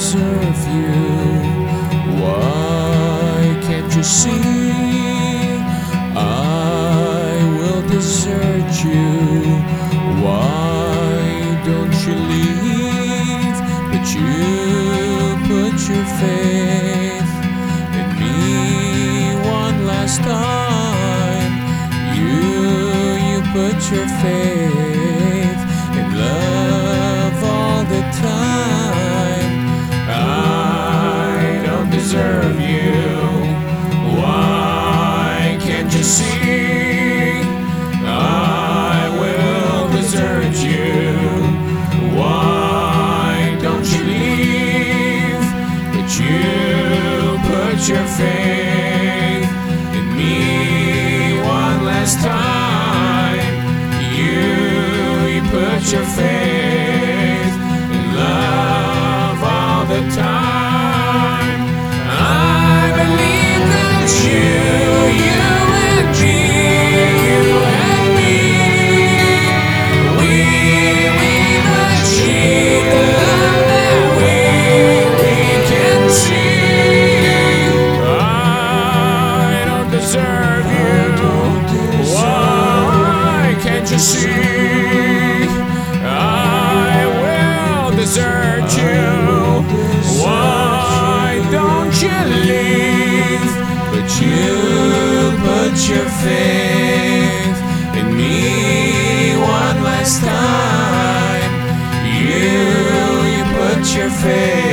deserve you. Why can't you see? I will desert you. Why don't you leave? But you put your faith in me one last time. You, you put your faith in love your faith in love all the time. I believe that you, you and me, We can see. I don't deserve you don't? But you put your faith in me one last time. You, you put your faith